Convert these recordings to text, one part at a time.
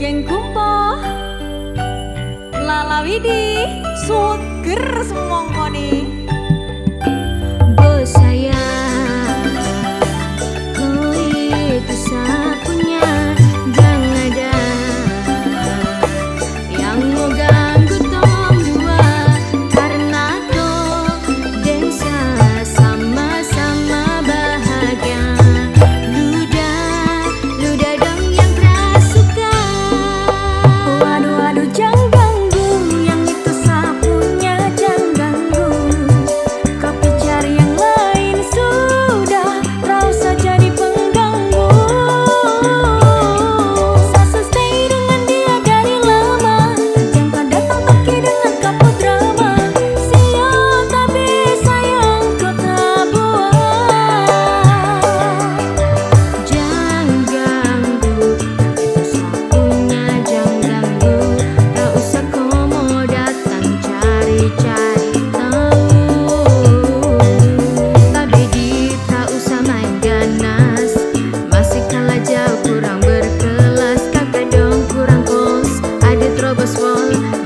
geng kumpo lalawidi suger semongkone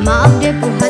Ma abde puha